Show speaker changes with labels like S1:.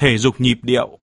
S1: thể dục nhịp điệu.